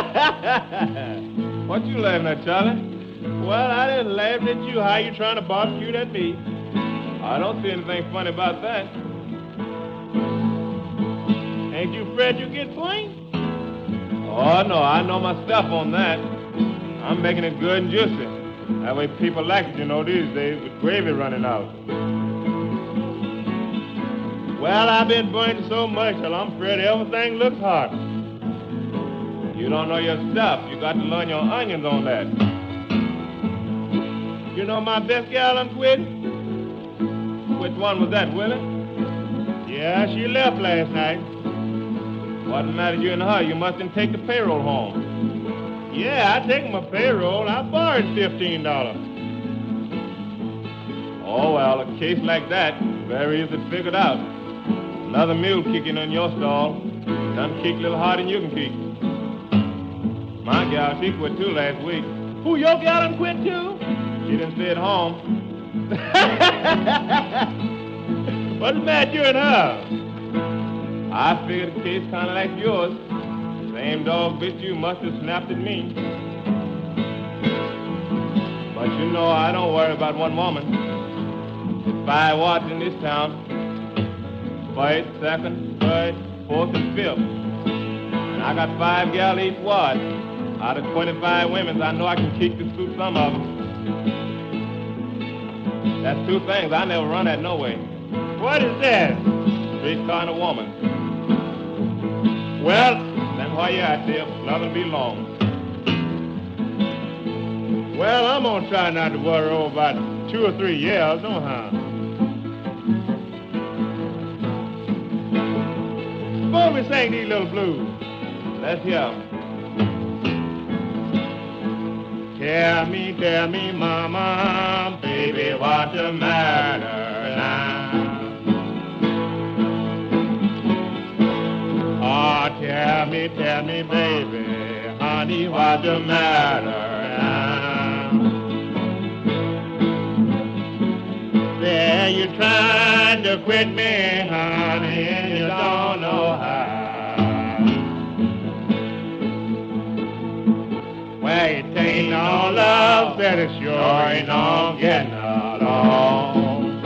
what you laughing at, Charlie? Well, I didn't laugh at you. How you trying to barbecue at me? I don't see anything funny about that. Ain't you afraid you get plain? Oh, no, I know my stuff on that. I'm making it good and juicy. That way people like it, you know, these days with gravy running out. Well, I've been burning so much till I'm afraid everything looks hot. You don't know your stuff. You got to learn your onions on that. You know my best gal I'm? Which one was that, Willie? Yeah, she left last night. What matter you and her? You mustn't take the payroll home. Yeah, I take my payroll. I borrowed $15. Oh, well, a case like that, very easy figured out. Another mule kicking in your stall. Done kick a little harder than you can kick. My gal, she quit too last week. Who, your gal done quit too? She didn't stay at home. What's the matter you and her? I figured a case kind of like yours. Same dog bitch you must have snapped at me. But you know I don't worry about one woman. There's five wards in this town. First, second, third, fourth, and fifth. And I got five gal each ward. Out of 25 women, I know I can kick to suit some of them. That's two things I never run at no way. What is that? Car and a woman. Well, then why you out there? Nothing be long. Well, I'm gonna try not to worry over about two or three years, don't I? Suppose we sing these little blues. Let's hear Tell me, tell me, mama, baby, what's the matter now? Ah, oh, tell me, tell me, baby, honey, what's the matter now? There you're trying to quit me, honey, and you don't know how. It sure ain't no along.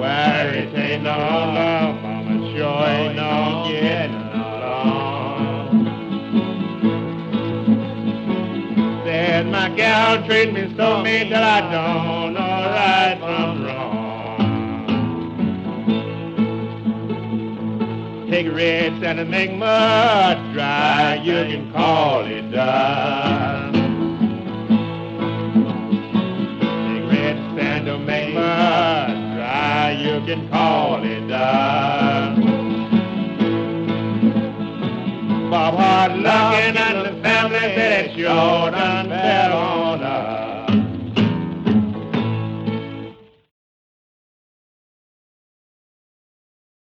Well, it ain't no love, mama, sure ain't no getting along. Said my gal treat me so mean that I don't know right from wrong. Take red sand and make mud dry, you can call it done. Take red sand to make mud dry, you can call it done. Bob Hart looking at the family said it sure done